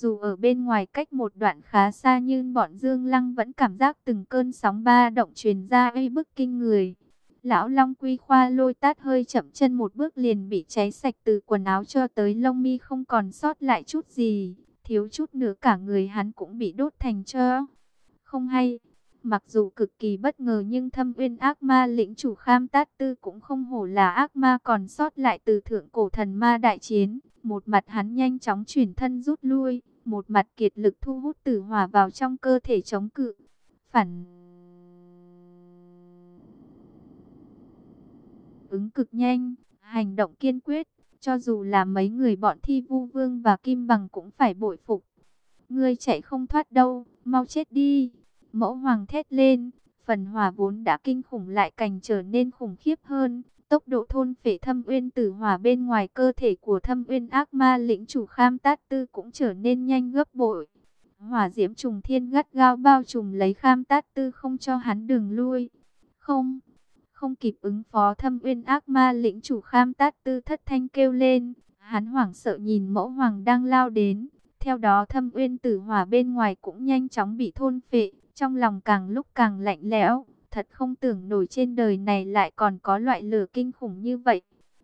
Dù ở bên ngoài cách một đoạn khá xa nhưng bọn Dương Lăng vẫn cảm giác từng cơn sóng ba động truyền ra uy bức kinh người. Lão Long Quy Khoa lôi tát hơi chậm chân một bước liền bị cháy sạch từ quần áo cho tới lông mi không còn sót lại chút gì. Thiếu chút nữa cả người hắn cũng bị đốt thành cho. Không hay, mặc dù cực kỳ bất ngờ nhưng thâm uyên ác ma lĩnh chủ kham tát tư cũng không hổ là ác ma còn sót lại từ thượng cổ thần ma đại chiến. Một mặt hắn nhanh chóng chuyển thân rút lui, một mặt kiệt lực thu hút tử hỏa vào trong cơ thể chống cự. Phản ứng cực nhanh, hành động kiên quyết, cho dù là mấy người bọn thi vu vương và kim bằng cũng phải bội phục. Ngươi chạy không thoát đâu, mau chết đi. Mẫu hoàng thét lên, phần hỏa vốn đã kinh khủng lại càng trở nên khủng khiếp hơn. Tốc độ thôn phệ thâm uyên tử hỏa bên ngoài cơ thể của thâm uyên ác ma lĩnh chủ kham tát tư cũng trở nên nhanh gấp bội. Hỏa diễm trùng thiên gắt gao bao trùm lấy kham tát tư không cho hắn đường lui. Không, không kịp ứng phó thâm uyên ác ma lĩnh chủ kham tát tư thất thanh kêu lên. Hắn hoảng sợ nhìn mẫu hoàng đang lao đến. Theo đó thâm uyên tử hỏa bên ngoài cũng nhanh chóng bị thôn phệ. Trong lòng càng lúc càng lạnh lẽo. Thật không tưởng nổi trên đời này lại còn có loại lửa kinh khủng như vậy.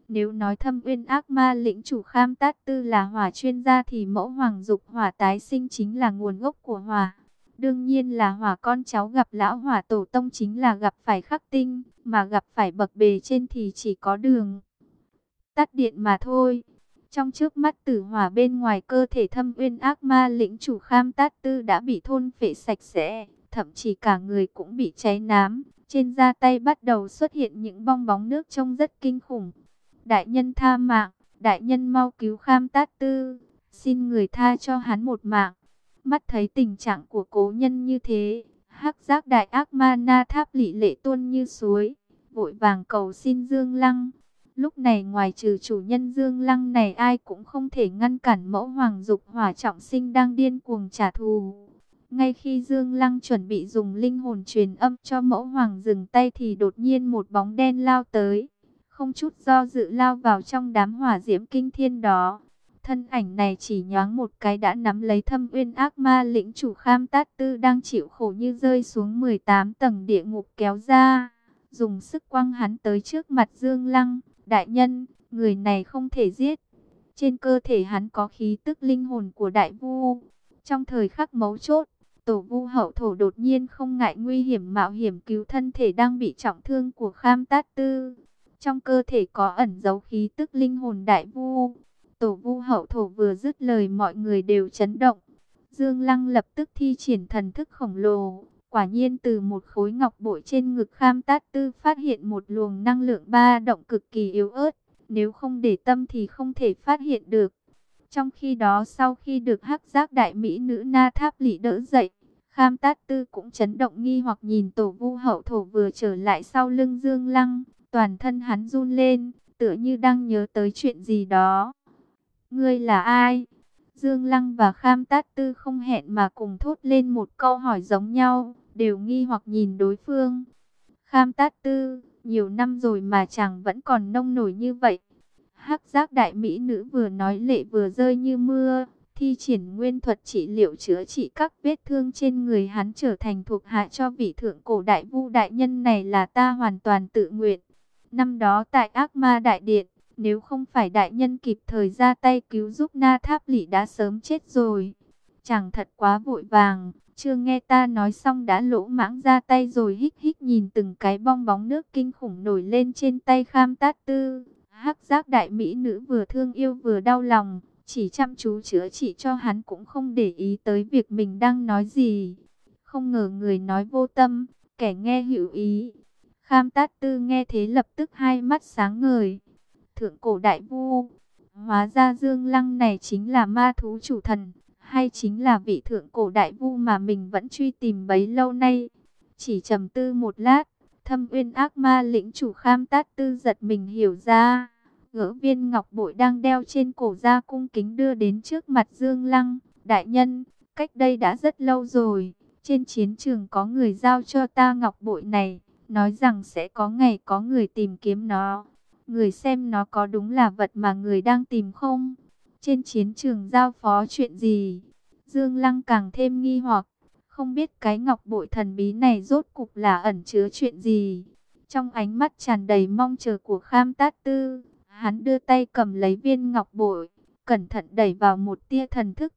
Nếu nói thâm uyên ác ma lĩnh chủ kham tát tư là hỏa chuyên gia thì mẫu hoàng dục hỏa tái sinh chính là nguồn gốc của hỏa. Đương nhiên là hỏa con cháu gặp lão hỏa tổ tông chính là gặp phải khắc tinh, mà gặp phải bậc bề trên thì chỉ có đường. Tắt điện mà thôi. Trong trước mắt tử hỏa bên ngoài cơ thể thâm uyên ác ma lĩnh chủ kham tát tư đã bị thôn phệ sạch sẽ, thậm chí cả người cũng bị cháy nám. Trên da tay bắt đầu xuất hiện những bong bóng nước trông rất kinh khủng. Đại nhân tha mạng, đại nhân mau cứu kham tát tư, xin người tha cho hắn một mạng. Mắt thấy tình trạng của cố nhân như thế, hắc giác đại ác ma na tháp lị lệ tuôn như suối, vội vàng cầu xin Dương Lăng. Lúc này ngoài trừ chủ nhân Dương Lăng này ai cũng không thể ngăn cản mẫu hoàng dục hỏa trọng sinh đang điên cuồng trả thù. Ngay khi Dương Lăng chuẩn bị dùng linh hồn truyền âm cho mẫu hoàng dừng tay thì đột nhiên một bóng đen lao tới. Không chút do dự lao vào trong đám hỏa diễm kinh thiên đó. Thân ảnh này chỉ nhoáng một cái đã nắm lấy thâm uyên ác ma lĩnh chủ kham tát tư đang chịu khổ như rơi xuống 18 tầng địa ngục kéo ra. Dùng sức quăng hắn tới trước mặt Dương Lăng. Đại nhân, người này không thể giết. Trên cơ thể hắn có khí tức linh hồn của đại vu. Trong thời khắc mấu chốt, tổ vu hậu thổ đột nhiên không ngại nguy hiểm mạo hiểm cứu thân thể đang bị trọng thương của kham tát tư. Trong cơ thể có ẩn dấu khí tức linh hồn đại vu. Tổ vu hậu thổ vừa dứt lời mọi người đều chấn động. Dương Lăng lập tức thi triển thần thức khổng lồ. Quả nhiên từ một khối ngọc bội trên ngực kham tát tư phát hiện một luồng năng lượng ba động cực kỳ yếu ớt. Nếu không để tâm thì không thể phát hiện được. Trong khi đó sau khi được hắc giác đại mỹ nữ na tháp lị đỡ dậy, kham tát tư cũng chấn động nghi hoặc nhìn tổ vu hậu thổ vừa trở lại sau lưng Dương Lăng. Toàn thân hắn run lên, tựa như đang nhớ tới chuyện gì đó. Ngươi là ai? Dương Lăng và Kham Tát Tư không hẹn mà cùng thốt lên một câu hỏi giống nhau, đều nghi hoặc nhìn đối phương. Kham Tát Tư, nhiều năm rồi mà chàng vẫn còn nông nổi như vậy. Hắc giác đại mỹ nữ vừa nói lệ vừa rơi như mưa, thi triển nguyên thuật trị liệu chữa trị các vết thương trên người hắn trở thành thuộc hạ cho vị thượng cổ đại vu đại nhân này là ta hoàn toàn tự nguyện. Năm đó tại ác ma đại điện, nếu không phải đại nhân kịp thời ra tay cứu giúp Na Tháp Lỷ đã sớm chết rồi. Chẳng thật quá vội vàng, chưa nghe ta nói xong đã lỗ mãng ra tay rồi hít hít nhìn từng cái bong bóng nước kinh khủng nổi lên trên tay kham tát tư. hắc giác đại mỹ nữ vừa thương yêu vừa đau lòng, chỉ chăm chú chữa trị cho hắn cũng không để ý tới việc mình đang nói gì. Không ngờ người nói vô tâm, kẻ nghe hữu ý. Kham tát tư nghe thế lập tức hai mắt sáng ngời thượng cổ đại vu. Hóa ra Dương Lăng này chính là ma thú chủ thần, hay chính là vị thượng cổ đại vu mà mình vẫn truy tìm bấy lâu nay. Chỉ trầm tư một lát, thâm uyên ác ma lĩnh chủ kham tát tư giật mình hiểu ra. Gỡ viên ngọc bội đang đeo trên cổ ra cung kính đưa đến trước mặt Dương Lăng. Đại nhân, cách đây đã rất lâu rồi, trên chiến trường có người giao cho ta ngọc bội này, nói rằng sẽ có ngày có người tìm kiếm nó người xem nó có đúng là vật mà người đang tìm không? Trên chiến trường giao phó chuyện gì? Dương Lăng càng thêm nghi hoặc, không biết cái ngọc bội thần bí này rốt cục là ẩn chứa chuyện gì. Trong ánh mắt tràn đầy mong chờ của Kham Tát Tư, hắn đưa tay cầm lấy viên ngọc bội, cẩn thận đẩy vào một tia thần thức.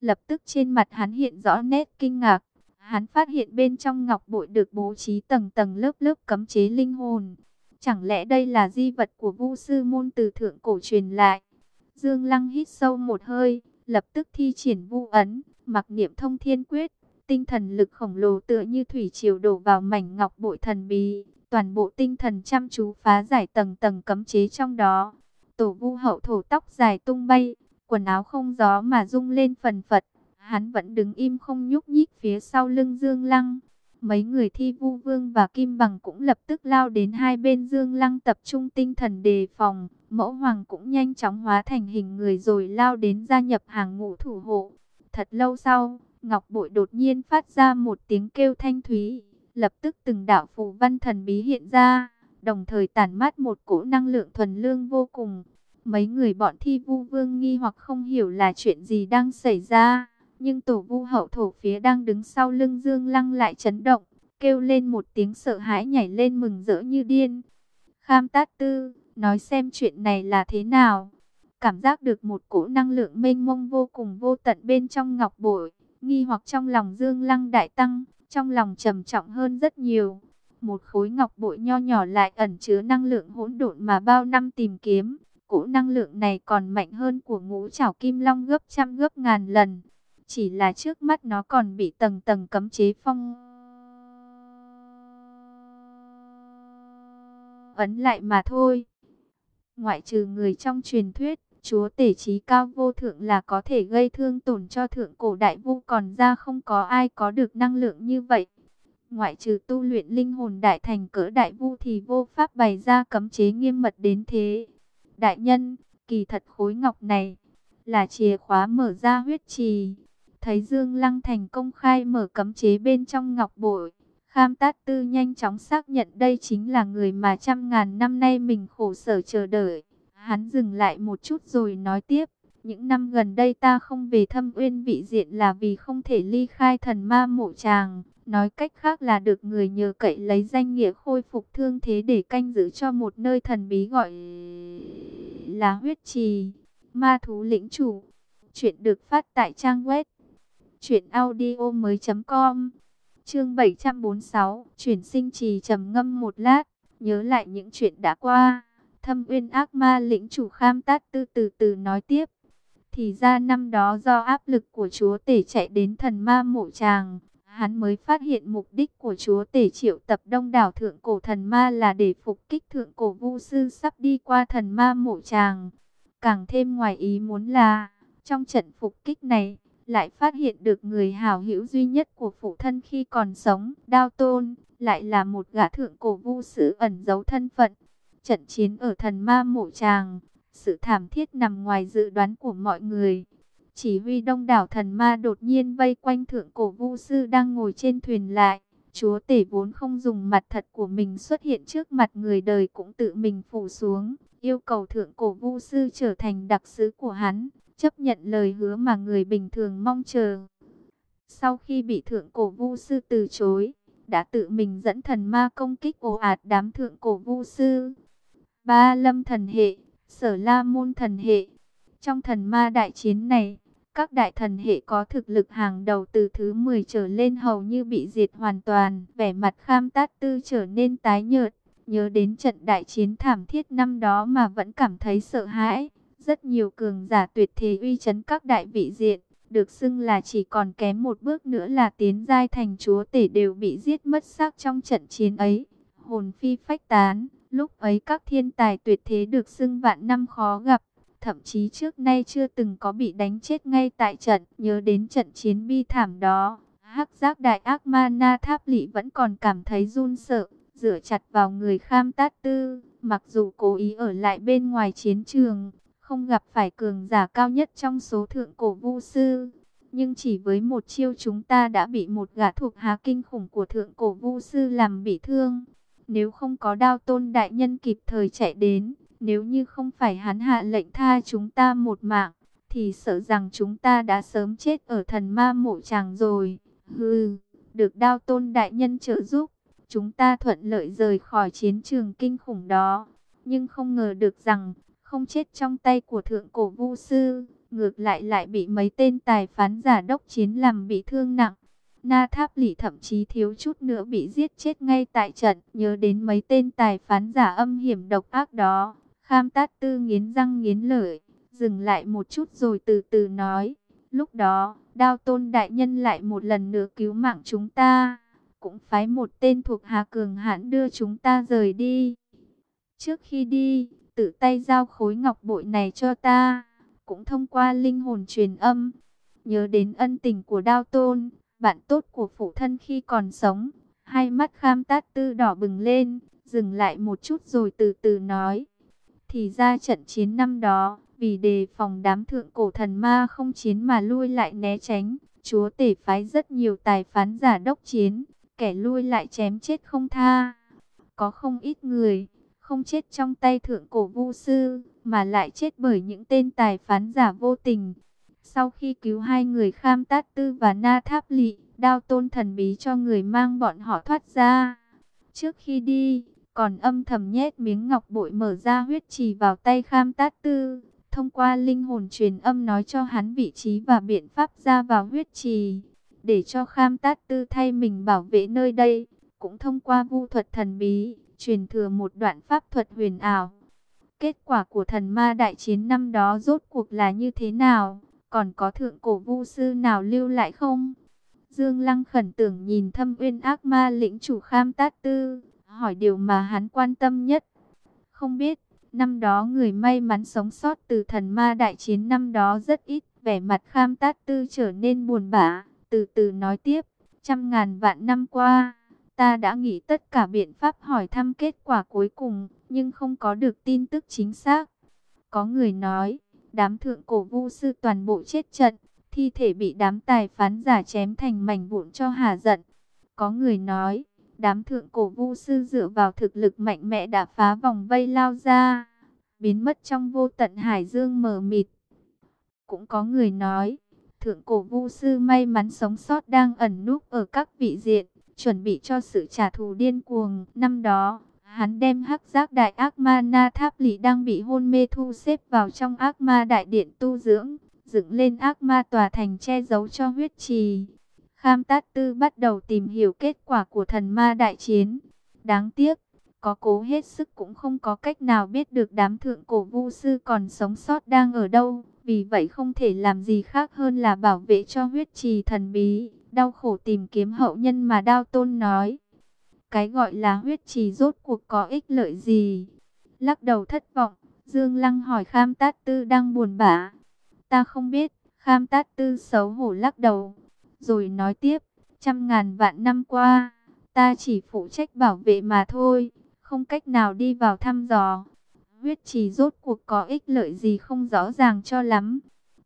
Lập tức trên mặt hắn hiện rõ nét kinh ngạc, hắn phát hiện bên trong ngọc bội được bố trí tầng tầng lớp lớp cấm chế linh hồn. Chẳng lẽ đây là di vật của vu sư môn từ thượng cổ truyền lại? Dương Lăng hít sâu một hơi, lập tức thi triển vu ấn, mặc niệm thông thiên quyết. Tinh thần lực khổng lồ tựa như thủy triều đổ vào mảnh ngọc bội thần bí. Toàn bộ tinh thần chăm chú phá giải tầng tầng cấm chế trong đó. Tổ vu hậu thổ tóc dài tung bay, quần áo không gió mà rung lên phần phật. Hắn vẫn đứng im không nhúc nhích phía sau lưng Dương Lăng. Mấy người thi vu vương và kim bằng cũng lập tức lao đến hai bên Dương Lăng tập trung tinh thần đề phòng. Mẫu hoàng cũng nhanh chóng hóa thành hình người rồi lao đến gia nhập hàng ngũ thủ hộ. Thật lâu sau, Ngọc Bội đột nhiên phát ra một tiếng kêu thanh thúy. Lập tức từng đạo phù văn thần bí hiện ra, đồng thời tản mát một cỗ năng lượng thuần lương vô cùng. Mấy người bọn thi vu vương nghi hoặc không hiểu là chuyện gì đang xảy ra. Nhưng tổ vu hậu thổ phía đang đứng sau lưng Dương Lăng lại chấn động, kêu lên một tiếng sợ hãi nhảy lên mừng rỡ như điên. Kham Tát Tư, nói xem chuyện này là thế nào. Cảm giác được một cỗ năng lượng mênh mông vô cùng vô tận bên trong ngọc bội, nghi hoặc trong lòng Dương Lăng đại tăng, trong lòng trầm trọng hơn rất nhiều. Một khối ngọc bội nho nhỏ lại ẩn chứa năng lượng hỗn độn mà bao năm tìm kiếm. Cỗ năng lượng này còn mạnh hơn của ngũ trảo kim long gấp trăm gấp ngàn lần. Chỉ là trước mắt nó còn bị tầng tầng cấm chế phong ấn lại mà thôi. Ngoại trừ người trong truyền thuyết, chúa tể trí cao vô thượng là có thể gây thương tổn cho thượng cổ đại vu còn ra không có ai có được năng lượng như vậy. Ngoại trừ tu luyện linh hồn đại thành cỡ đại vu thì vô pháp bày ra cấm chế nghiêm mật đến thế. Đại nhân, kỳ thật khối ngọc này là chìa khóa mở ra huyết trì. Thấy Dương Lăng thành công khai mở cấm chế bên trong ngọc bội. Kham Tát Tư nhanh chóng xác nhận đây chính là người mà trăm ngàn năm nay mình khổ sở chờ đợi. Hắn dừng lại một chút rồi nói tiếp. Những năm gần đây ta không về thâm uyên vị diện là vì không thể ly khai thần ma mộ tràng. Nói cách khác là được người nhờ cậy lấy danh nghĩa khôi phục thương thế để canh giữ cho một nơi thần bí gọi là huyết trì. Ma thú lĩnh chủ. Chuyện được phát tại trang web. Chuyện audio mới com Chương 746 Chuyển sinh trì trầm ngâm một lát, Nhớ lại những chuyện đã qua Thâm uyên ác ma lĩnh chủ kham tát tư từ từ nói tiếp Thì ra năm đó do áp lực của chúa tể chạy đến thần ma mộ tràng Hắn mới phát hiện mục đích của chúa tể triệu tập đông đảo thượng cổ thần ma là để phục kích thượng cổ vu sư sắp đi qua thần ma mộ tràng Càng thêm ngoài ý muốn là Trong trận phục kích này lại phát hiện được người hảo hữu duy nhất của phụ thân khi còn sống, Đao Tôn, lại là một gã thượng cổ vu sư ẩn giấu thân phận. Trận chiến ở thần ma mộ tràng, sự thảm thiết nằm ngoài dự đoán của mọi người. Chỉ huy đông đảo thần ma đột nhiên vây quanh thượng cổ vu sư đang ngồi trên thuyền lại. Chúa tể vốn không dùng mặt thật của mình xuất hiện trước mặt người đời cũng tự mình phủ xuống, yêu cầu thượng cổ vu sư trở thành đặc sứ của hắn chấp nhận lời hứa mà người bình thường mong chờ. Sau khi bị thượng cổ vu sư từ chối, đã tự mình dẫn thần ma công kích ồ ạt đám thượng cổ vu sư. Ba lâm thần hệ, sở la môn thần hệ. Trong thần ma đại chiến này, các đại thần hệ có thực lực hàng đầu từ thứ 10 trở lên hầu như bị diệt hoàn toàn. Vẻ mặt kham tát tư trở nên tái nhợt, nhớ đến trận đại chiến thảm thiết năm đó mà vẫn cảm thấy sợ hãi. Rất nhiều cường giả tuyệt thế uy chấn các đại vị diện, được xưng là chỉ còn kém một bước nữa là tiến giai thành chúa tể đều bị giết mất xác trong trận chiến ấy. Hồn phi phách tán, lúc ấy các thiên tài tuyệt thế được xưng vạn năm khó gặp, thậm chí trước nay chưa từng có bị đánh chết ngay tại trận. Nhớ đến trận chiến bi thảm đó, hắc giác đại ác ma na tháp lị vẫn còn cảm thấy run sợ, dựa chặt vào người kham tát tư, mặc dù cố ý ở lại bên ngoài chiến trường, không gặp phải cường giả cao nhất trong số thượng cổ vu sư. Nhưng chỉ với một chiêu chúng ta đã bị một gã thuộc há kinh khủng của thượng cổ vu sư làm bị thương. Nếu không có đao tôn đại nhân kịp thời chạy đến, nếu như không phải hắn hạ lệnh tha chúng ta một mạng, thì sợ rằng chúng ta đã sớm chết ở thần ma mộ chàng rồi. Hừ, được đao tôn đại nhân trợ giúp, chúng ta thuận lợi rời khỏi chiến trường kinh khủng đó. Nhưng không ngờ được rằng, không chết trong tay của thượng cổ vu sư, ngược lại lại bị mấy tên tài phán giả đốc chiến làm bị thương nặng. Na Tháp Lỷ thậm chí thiếu chút nữa bị giết chết ngay tại trận, nhớ đến mấy tên tài phán giả âm hiểm độc ác đó. Kham Tát Tư nghiến răng nghiến lợi, dừng lại một chút rồi từ từ nói. Lúc đó, Đao Tôn Đại Nhân lại một lần nữa cứu mạng chúng ta, cũng phái một tên thuộc Hà Cường hãn đưa chúng ta rời đi. Trước khi đi, tự tay giao khối ngọc bội này cho ta, cũng thông qua linh hồn truyền âm. Nhớ đến ân tình của Đao Tôn, bạn tốt của phụ thân khi còn sống. Hai mắt kham tát tư đỏ bừng lên, dừng lại một chút rồi từ từ nói. Thì ra trận chiến năm đó, vì đề phòng đám thượng cổ thần ma không chiến mà lui lại né tránh, chúa tể phái rất nhiều tài phán giả đốc chiến, kẻ lui lại chém chết không tha. Có không ít người, không chết trong tay thượng cổ vu sư, mà lại chết bởi những tên tài phán giả vô tình. Sau khi cứu hai người Kham Tát Tư và Na Tháp Lị, đao tôn thần bí cho người mang bọn họ thoát ra. Trước khi đi, còn âm thầm nhét miếng ngọc bội mở ra huyết trì vào tay Kham Tát Tư. Thông qua linh hồn truyền âm nói cho hắn vị trí và biện pháp ra vào huyết trì. Để cho Kham Tát Tư thay mình bảo vệ nơi đây. Cũng thông qua vu thuật thần bí, truyền thừa một đoạn pháp thuật huyền ảo. Kết quả của thần ma đại chiến năm đó rốt cuộc là như thế nào? Còn có thượng cổ vu sư nào lưu lại không? Dương Lăng khẩn tưởng nhìn thâm uyên ác ma lĩnh chủ kham tát tư, hỏi điều mà hắn quan tâm nhất. Không biết, năm đó người may mắn sống sót từ thần ma đại chiến năm đó rất ít, vẻ mặt kham tát tư trở nên buồn bã, từ từ nói tiếp, trăm ngàn vạn năm qua, ta đã nghĩ tất cả biện pháp hỏi thăm kết quả cuối cùng, nhưng không có được tin tức chính xác. Có người nói, đám thượng cổ vu sư toàn bộ chết trận, thi thể bị đám tài phán giả chém thành mảnh vụn cho hà giận. Có người nói, đám thượng cổ vu sư dựa vào thực lực mạnh mẽ đã phá vòng vây lao ra, biến mất trong vô tận hải dương mờ mịt. Cũng có người nói, thượng cổ vu sư may mắn sống sót đang ẩn núp ở các vị diện, chuẩn bị cho sự trả thù điên cuồng. Năm đó, Hắn đem hắc giác đại ác ma na tháp lì đang bị hôn mê thu xếp vào trong ác ma đại điện tu dưỡng, dựng lên ác ma tòa thành che giấu cho huyết trì. Kham Tát Tư bắt đầu tìm hiểu kết quả của thần ma đại chiến. Đáng tiếc, có cố hết sức cũng không có cách nào biết được đám thượng cổ vu sư còn sống sót đang ở đâu. Vì vậy không thể làm gì khác hơn là bảo vệ cho huyết trì thần bí, đau khổ tìm kiếm hậu nhân mà Đao Tôn nói. Cái gọi là huyết trì rốt cuộc có ích lợi gì? Lắc đầu thất vọng, Dương Lăng hỏi Kham Tát Tư đang buồn bã. Ta không biết, Kham Tát Tư xấu hổ lắc đầu. Rồi nói tiếp, trăm ngàn vạn năm qua, ta chỉ phụ trách bảo vệ mà thôi, không cách nào đi vào thăm dò. Huyết trì rốt cuộc có ích lợi gì không rõ ràng cho lắm.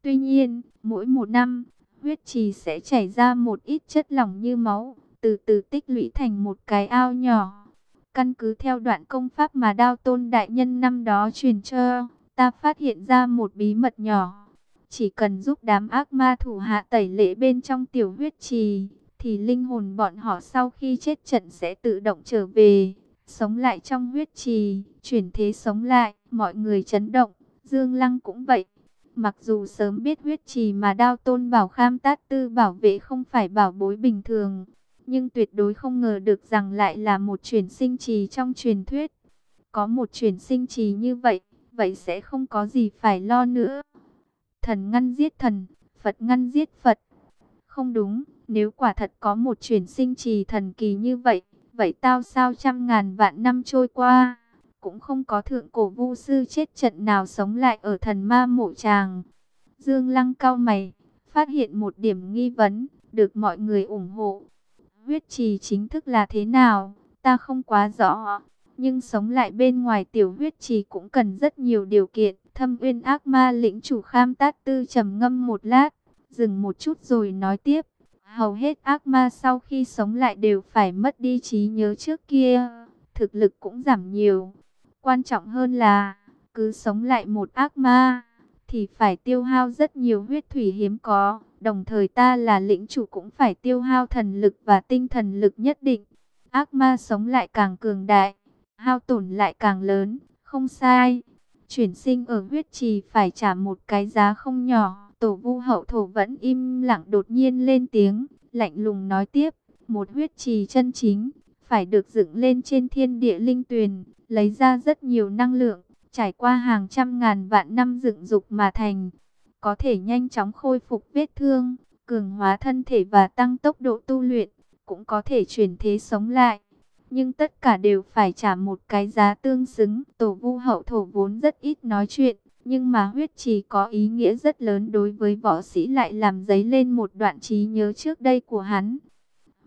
Tuy nhiên, mỗi một năm, huyết trì sẽ chảy ra một ít chất lỏng như máu, từ từ tích lũy thành một cái ao nhỏ. Căn cứ theo đoạn công pháp mà Đao Tôn Đại Nhân năm đó truyền cho, ta phát hiện ra một bí mật nhỏ. Chỉ cần giúp đám ác ma thủ hạ tẩy lễ bên trong tiểu huyết trì, thì linh hồn bọn họ sau khi chết trận sẽ tự động trở về, sống lại trong huyết trì, chuyển thế sống lại, mọi người chấn động, Dương Lăng cũng vậy. Mặc dù sớm biết huyết trì mà đao tôn bảo kham tát tư bảo vệ không phải bảo bối bình thường, nhưng tuyệt đối không ngờ được rằng lại là một chuyển sinh trì trong truyền thuyết. Có một chuyển sinh trì như vậy, vậy sẽ không có gì phải lo nữa. Thần ngăn giết thần, Phật ngăn giết Phật. Không đúng, nếu quả thật có một chuyển sinh trì thần kỳ như vậy, vậy tao sao trăm ngàn vạn năm trôi qua, cũng không có thượng cổ vu sư chết trận nào sống lại ở thần ma mộ tràng. Dương Lăng cao mày, phát hiện một điểm nghi vấn, được mọi người ủng hộ. Huyết trì chính thức là thế nào, ta không quá rõ. Nhưng sống lại bên ngoài tiểu huyết trì cũng cần rất nhiều điều kiện. Thâm uyên ác ma lĩnh chủ kham tát tư trầm ngâm một lát, dừng một chút rồi nói tiếp. Hầu hết ác ma sau khi sống lại đều phải mất đi trí nhớ trước kia, thực lực cũng giảm nhiều. Quan trọng hơn là, cứ sống lại một ác ma, thì phải tiêu hao rất nhiều huyết thủy hiếm có. Đồng thời ta là lĩnh chủ cũng phải tiêu hao thần lực và tinh thần lực nhất định. Ác ma sống lại càng cường đại, hao tổn lại càng lớn, không sai. Chuyển sinh ở huyết trì phải trả một cái giá không nhỏ. Tổ vu hậu thổ vẫn im lặng đột nhiên lên tiếng, lạnh lùng nói tiếp. Một huyết trì chân chính, phải được dựng lên trên thiên địa linh tuyền, lấy ra rất nhiều năng lượng, trải qua hàng trăm ngàn vạn năm dựng dục mà thành. Có thể nhanh chóng khôi phục vết thương, cường hóa thân thể và tăng tốc độ tu luyện, cũng có thể chuyển thế sống lại nhưng tất cả đều phải trả một cái giá tương xứng. Tổ vu hậu thổ vốn rất ít nói chuyện, nhưng mà huyết trì có ý nghĩa rất lớn đối với võ sĩ lại làm dấy lên một đoạn trí nhớ trước đây của hắn.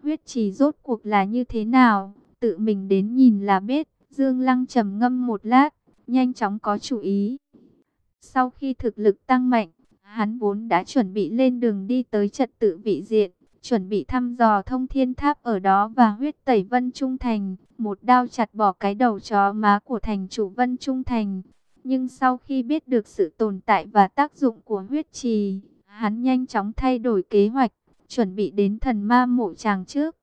Huyết trì rốt cuộc là như thế nào, tự mình đến nhìn là biết. Dương Lăng trầm ngâm một lát, nhanh chóng có chủ ý. Sau khi thực lực tăng mạnh, hắn vốn đã chuẩn bị lên đường đi tới trật tự vị diện chuẩn bị thăm dò thông thiên tháp ở đó và huyết tẩy Vân Trung Thành, một đao chặt bỏ cái đầu chó má của thành chủ Vân Trung Thành. Nhưng sau khi biết được sự tồn tại và tác dụng của huyết trì, hắn nhanh chóng thay đổi kế hoạch, chuẩn bị đến thần ma mộ tràng trước.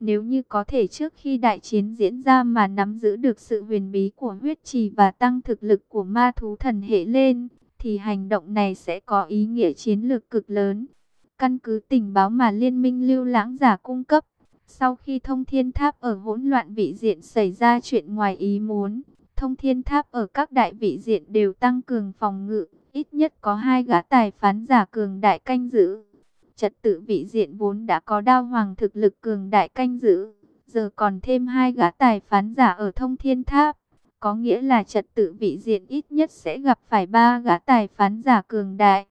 Nếu như có thể trước khi đại chiến diễn ra mà nắm giữ được sự huyền bí của huyết trì và tăng thực lực của ma thú thần hệ lên, thì hành động này sẽ có ý nghĩa chiến lược cực lớn. Căn cứ tình báo mà Liên minh lưu lãng giả cung cấp, sau khi thông thiên tháp ở hỗn loạn vị diện xảy ra chuyện ngoài ý muốn, thông thiên tháp ở các đại vị diện đều tăng cường phòng ngự, ít nhất có hai gã tài phán giả cường đại canh giữ. Trật tự vị diện vốn đã có đao hoàng thực lực cường đại canh giữ, giờ còn thêm hai gã tài phán giả ở thông thiên tháp. Có nghĩa là trật tự vị diện ít nhất sẽ gặp phải ba gã tài phán giả cường đại.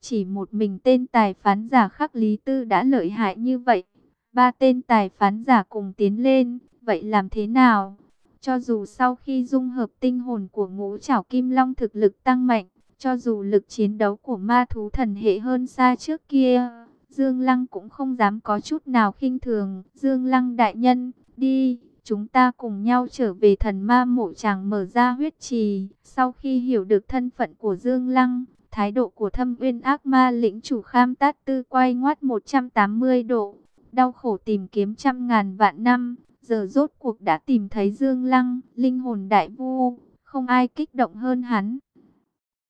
Chỉ một mình tên tài phán giả khắc Lý Tư đã lợi hại như vậy. Ba tên tài phán giả cùng tiến lên, vậy làm thế nào? Cho dù sau khi dung hợp tinh hồn của ngũ trảo kim long thực lực tăng mạnh, cho dù lực chiến đấu của ma thú thần hệ hơn xa trước kia, Dương Lăng cũng không dám có chút nào khinh thường. Dương Lăng đại nhân, đi, chúng ta cùng nhau trở về thần ma mộ chàng mở ra huyết trì. Sau khi hiểu được thân phận của Dương Lăng, Thái độ của thâm uyên ác ma lĩnh chủ kham tát tư quay ngoắt 180 độ. Đau khổ tìm kiếm trăm ngàn vạn năm. Giờ rốt cuộc đã tìm thấy Dương Lăng, linh hồn đại vu. Không ai kích động hơn hắn.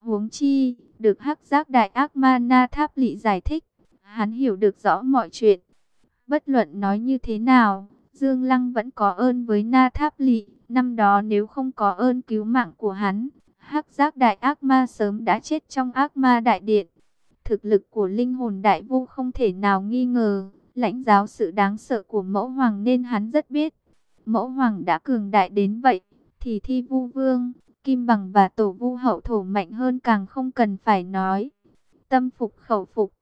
Huống chi, được hắc giác đại ác ma na tháp lị giải thích. Hắn hiểu được rõ mọi chuyện. Bất luận nói như thế nào, Dương Lăng vẫn có ơn với na tháp lị. Năm đó nếu không có ơn cứu mạng của hắn, hắc giác đại ác ma sớm đã chết trong ác ma đại điện. Thực lực của linh hồn đại vu không thể nào nghi ngờ, lãnh giáo sự đáng sợ của mẫu hoàng nên hắn rất biết. Mẫu hoàng đã cường đại đến vậy, thì thi vu vương, kim bằng và tổ vu hậu thổ mạnh hơn càng không cần phải nói. Tâm phục khẩu phục,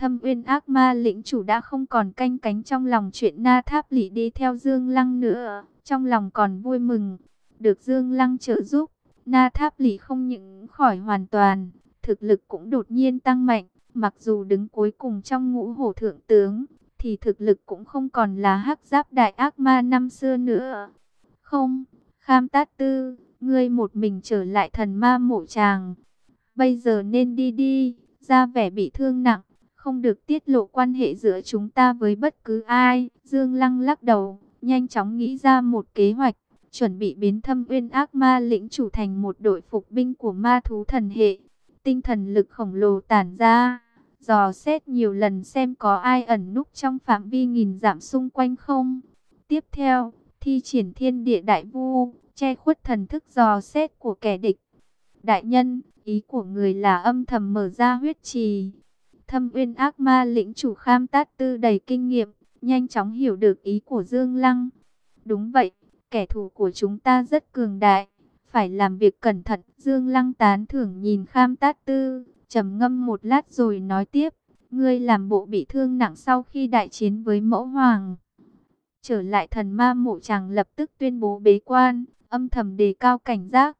thâm uyên ác ma lĩnh chủ đã không còn canh cánh trong lòng chuyện na tháp lỷ đi theo Dương Lăng nữa, trong lòng còn vui mừng, được Dương Lăng trợ giúp Na Tháp Lỷ không những khỏi hoàn toàn, thực lực cũng đột nhiên tăng mạnh, mặc dù đứng cuối cùng trong ngũ hổ thượng tướng, thì thực lực cũng không còn là hắc giáp đại ác ma năm xưa nữa. Không, Kham Tát Tư, ngươi một mình trở lại thần ma mộ tràng. Bây giờ nên đi đi, ra vẻ bị thương nặng, không được tiết lộ quan hệ giữa chúng ta với bất cứ ai. Dương Lăng lắc đầu, nhanh chóng nghĩ ra một kế hoạch chuẩn bị biến thâm uyên ác ma lĩnh chủ thành một đội phục binh của ma thú thần hệ. Tinh thần lực khổng lồ tản ra, dò xét nhiều lần xem có ai ẩn núp trong phạm vi nghìn giảm xung quanh không. Tiếp theo, thi triển thiên địa đại vu, che khuất thần thức dò xét của kẻ địch. Đại nhân, ý của người là âm thầm mở ra huyết trì. Thâm uyên ác ma lĩnh chủ kham tát tư đầy kinh nghiệm, nhanh chóng hiểu được ý của Dương Lăng. Đúng vậy, Kẻ thù của chúng ta rất cường đại, phải làm việc cẩn thận. Dương Lăng tán thưởng nhìn Kham Tát Tư, trầm ngâm một lát rồi nói tiếp. Ngươi làm bộ bị thương nặng sau khi đại chiến với mẫu hoàng. Trở lại thần ma mộ chàng lập tức tuyên bố bế quan, âm thầm đề cao cảnh giác.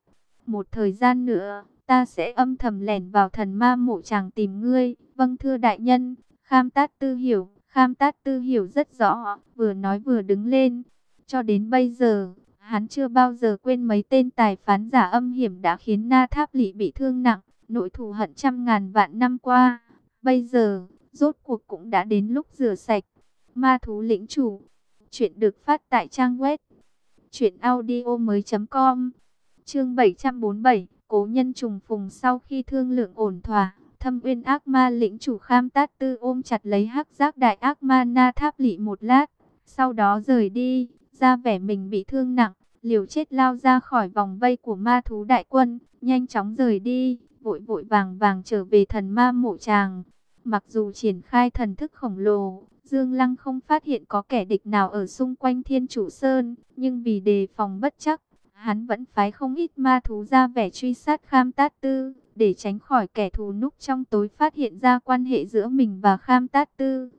Một thời gian nữa, ta sẽ âm thầm lẻn vào thần ma mộ chàng tìm ngươi. Vâng thưa đại nhân, Kham Tát Tư hiểu, Kham Tát Tư hiểu rất rõ, vừa nói vừa đứng lên. Cho đến bây giờ, hắn chưa bao giờ quên mấy tên tài phán giả âm hiểm đã khiến Na Tháp Lị bị thương nặng. nội thù hận trăm ngàn vạn năm qua, bây giờ, rốt cuộc cũng đã đến lúc rửa sạch. Ma thú lĩnh chủ, chuyện được phát tại trang web truyện audio mới.com Chương 747, Cố nhân trùng phùng sau khi thương lượng ổn thỏa, Thâm Uyên Ác Ma lĩnh chủ Kham Tát Tư ôm chặt lấy Hắc Giác Đại Ác Ma Na Tháp Lị một lát, sau đó rời đi, ra vẻ mình bị thương nặng, liều chết lao ra khỏi vòng vây của ma thú đại quân, nhanh chóng rời đi, vội vội vàng vàng trở về thần ma mộ tràng. Mặc dù triển khai thần thức khổng lồ, Dương Lăng không phát hiện có kẻ địch nào ở xung quanh Thiên Chủ Sơn, nhưng vì đề phòng bất chắc, hắn vẫn phái không ít ma thú ra vẻ truy sát Kham Tát Tư, để tránh khỏi kẻ thù núp trong tối phát hiện ra quan hệ giữa mình và Kham Tát Tư.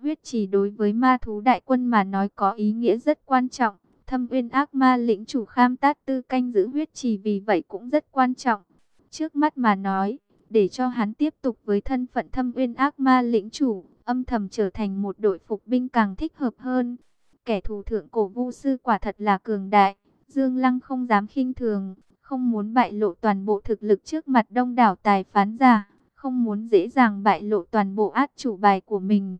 Huyết chỉ đối với ma thú đại quân mà nói có ý nghĩa rất quan trọng. Thâm uyên ác ma lĩnh chủ Kham Tát Tư canh giữ huyết chỉ vì vậy cũng rất quan trọng. Trước mắt mà nói, để cho hắn tiếp tục với thân phận thâm uyên ác ma lĩnh chủ, âm thầm trở thành một đội phục binh càng thích hợp hơn. Kẻ thù thượng cổ vu sư quả thật là cường đại, Dương Lăng không dám khinh thường, không muốn bại lộ toàn bộ thực lực trước mặt đông đảo tài phán giả, không muốn dễ dàng bại lộ toàn bộ át chủ bài của mình.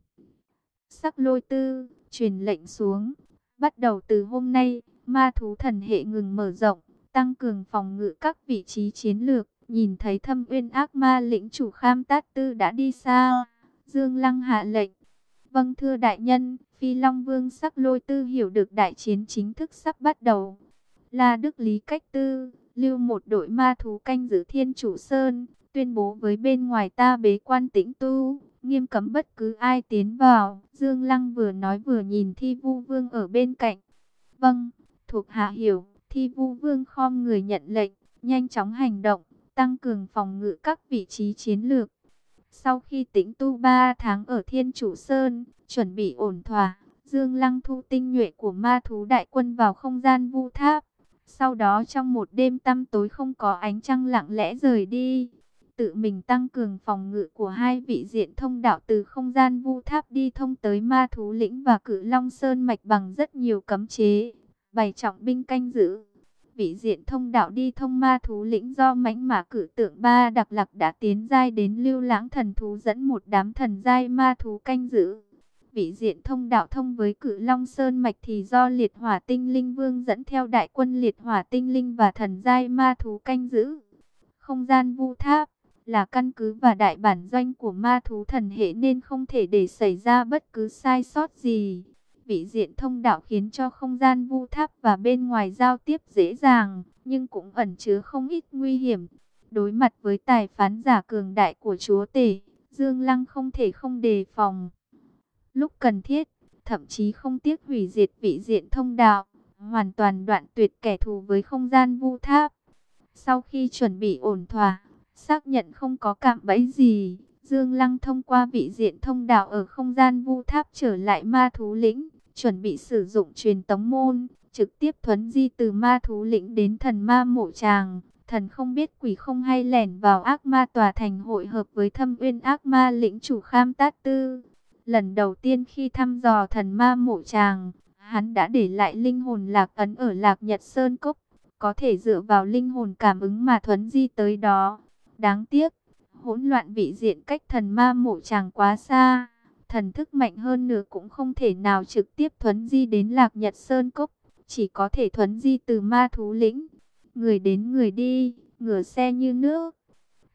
Sắc lôi tư, truyền lệnh xuống, bắt đầu từ hôm nay, ma thú thần hệ ngừng mở rộng, tăng cường phòng ngự các vị trí chiến lược, nhìn thấy thâm uyên ác ma lĩnh chủ kham tát tư đã đi xa. Dương Lăng hạ lệnh. Vâng thưa đại nhân, Phi Long Vương sắc lôi tư hiểu được đại chiến chính thức sắp bắt đầu. La Đức Lý Cách Tư, lưu một đội ma thú canh giữ thiên chủ sơn, tuyên bố với bên ngoài ta bế quan tĩnh tu, nghiêm cấm bất cứ ai tiến vào. Dương Lăng vừa nói vừa nhìn Thi Vu Vương ở bên cạnh. Vâng, thuộc hạ hiểu, Thi Vu Vương khom người nhận lệnh, nhanh chóng hành động, tăng cường phòng ngự các vị trí chiến lược. Sau khi tĩnh tu 3 tháng ở Thiên Chủ Sơn, chuẩn bị ổn thỏa, Dương Lăng thu tinh nhuệ của ma thú đại quân vào không gian vu tháp. Sau đó trong một đêm tăm tối không có ánh trăng lặng lẽ rời đi. Tự mình tăng cường phòng ngự của hai vị diện thông đạo từ không gian vu tháp đi thông tới ma thú lĩnh và cử long sơn mạch bằng rất nhiều cấm chế. Bày trọng binh canh giữ vị diện thông đạo đi thông ma thú lĩnh do mãnh mã cử tượng ba đặc lạc đã tiến giai đến lưu lãng thần thú dẫn một đám thần giai ma thú canh giữ. Vị diện thông đạo thông với cự long sơn mạch thì do liệt hỏa tinh linh vương dẫn theo đại quân liệt hỏa tinh linh và thần giai ma thú canh giữ. Không gian vu tháp là căn cứ và đại bản doanh của ma thú thần hệ nên không thể để xảy ra bất cứ sai sót gì vị diện thông đạo khiến cho không gian vu tháp và bên ngoài giao tiếp dễ dàng, nhưng cũng ẩn chứa không ít nguy hiểm. Đối mặt với tài phán giả cường đại của chúa tể, Dương Lăng không thể không đề phòng. Lúc cần thiết, thậm chí không tiếc hủy diệt vị diện thông đạo, hoàn toàn đoạn tuyệt kẻ thù với không gian vu tháp. Sau khi chuẩn bị ổn thỏa, xác nhận không có cạm bẫy gì, Dương Lăng thông qua vị diện thông đạo ở không gian vu tháp trở lại ma thú lĩnh chuẩn bị sử dụng truyền tống môn, trực tiếp thuấn di từ ma thú lĩnh đến thần ma mộ tràng. Thần không biết quỷ không hay lẻn vào ác ma tòa thành hội hợp với thâm uyên ác ma lĩnh chủ kham tát tư. Lần đầu tiên khi thăm dò thần ma mộ tràng, hắn đã để lại linh hồn lạc ấn ở lạc nhật sơn cốc. Có thể dựa vào linh hồn cảm ứng mà thuấn di tới đó. Đáng tiếc, hỗn loạn vị diện cách thần ma mộ tràng quá xa thần thức mạnh hơn nữa cũng không thể nào trực tiếp thuấn di đến Lạc Nhật Sơn Cốc, chỉ có thể thuấn di từ ma thú lĩnh. Người đến người đi, ngửa xe như nước.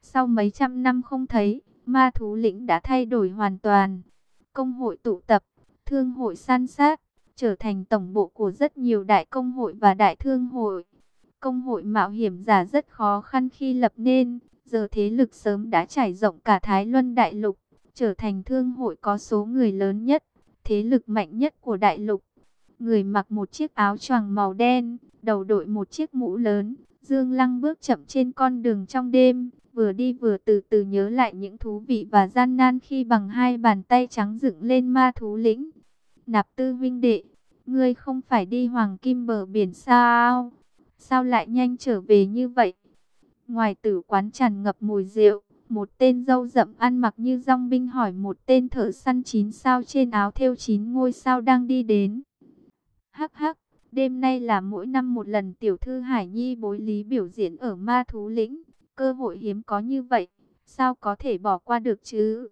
Sau mấy trăm năm không thấy, ma thú lĩnh đã thay đổi hoàn toàn. Công hội tụ tập, thương hội san sát, trở thành tổng bộ của rất nhiều đại công hội và đại thương hội. Công hội mạo hiểm giả rất khó khăn khi lập nên, giờ thế lực sớm đã trải rộng cả Thái Luân Đại Lục trở thành thương hội có số người lớn nhất, thế lực mạnh nhất của đại lục. Người mặc một chiếc áo choàng màu đen, đầu đội một chiếc mũ lớn, Dương Lăng bước chậm trên con đường trong đêm, vừa đi vừa từ từ nhớ lại những thú vị và gian nan khi bằng hai bàn tay trắng dựng lên ma thú lĩnh. Nạp tư vinh đệ, ngươi không phải đi hoàng kim bờ biển sao? Sao lại nhanh trở về như vậy? Ngoài tử quán tràn ngập mùi rượu, một tên dâu rậm ăn mặc như rong binh hỏi một tên thợ săn chín sao trên áo thêu chín ngôi sao đang đi đến. Hắc hắc, đêm nay là mỗi năm một lần tiểu thư Hải Nhi bối lý biểu diễn ở ma thú lĩnh. Cơ hội hiếm có như vậy, sao có thể bỏ qua được chứ?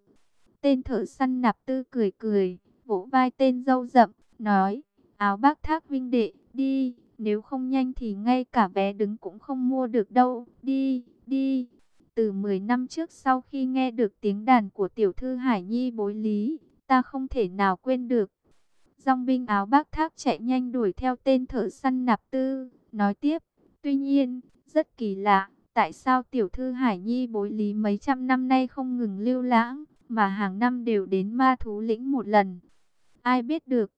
Tên thợ săn nạp tư cười cười, vỗ vai tên dâu rậm, nói, áo bác thác vinh đệ, đi, nếu không nhanh thì ngay cả vé đứng cũng không mua được đâu, đi, đi. Từ 10 năm trước sau khi nghe được tiếng đàn của tiểu thư Hải Nhi bối lý, ta không thể nào quên được. Dòng binh áo bác thác chạy nhanh đuổi theo tên thợ săn nạp tư, nói tiếp, tuy nhiên, rất kỳ lạ, tại sao tiểu thư Hải Nhi bối lý mấy trăm năm nay không ngừng lưu lãng, mà hàng năm đều đến ma thú lĩnh một lần. Ai biết được.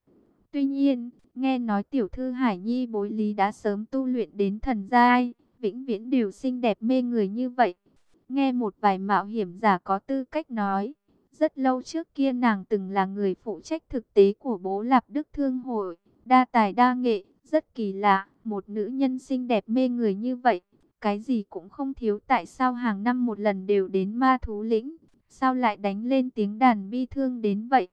Tuy nhiên, nghe nói tiểu thư Hải Nhi bối lý đã sớm tu luyện đến thần giai, vĩnh viễn đều xinh đẹp mê người như vậy. Nghe một vài mạo hiểm giả có tư cách nói, rất lâu trước kia nàng từng là người phụ trách thực tế của bố Lạp Đức Thương Hội, đa tài đa nghệ, rất kỳ lạ, một nữ nhân xinh đẹp mê người như vậy, cái gì cũng không thiếu tại sao hàng năm một lần đều đến ma thú lĩnh, sao lại đánh lên tiếng đàn bi thương đến vậy.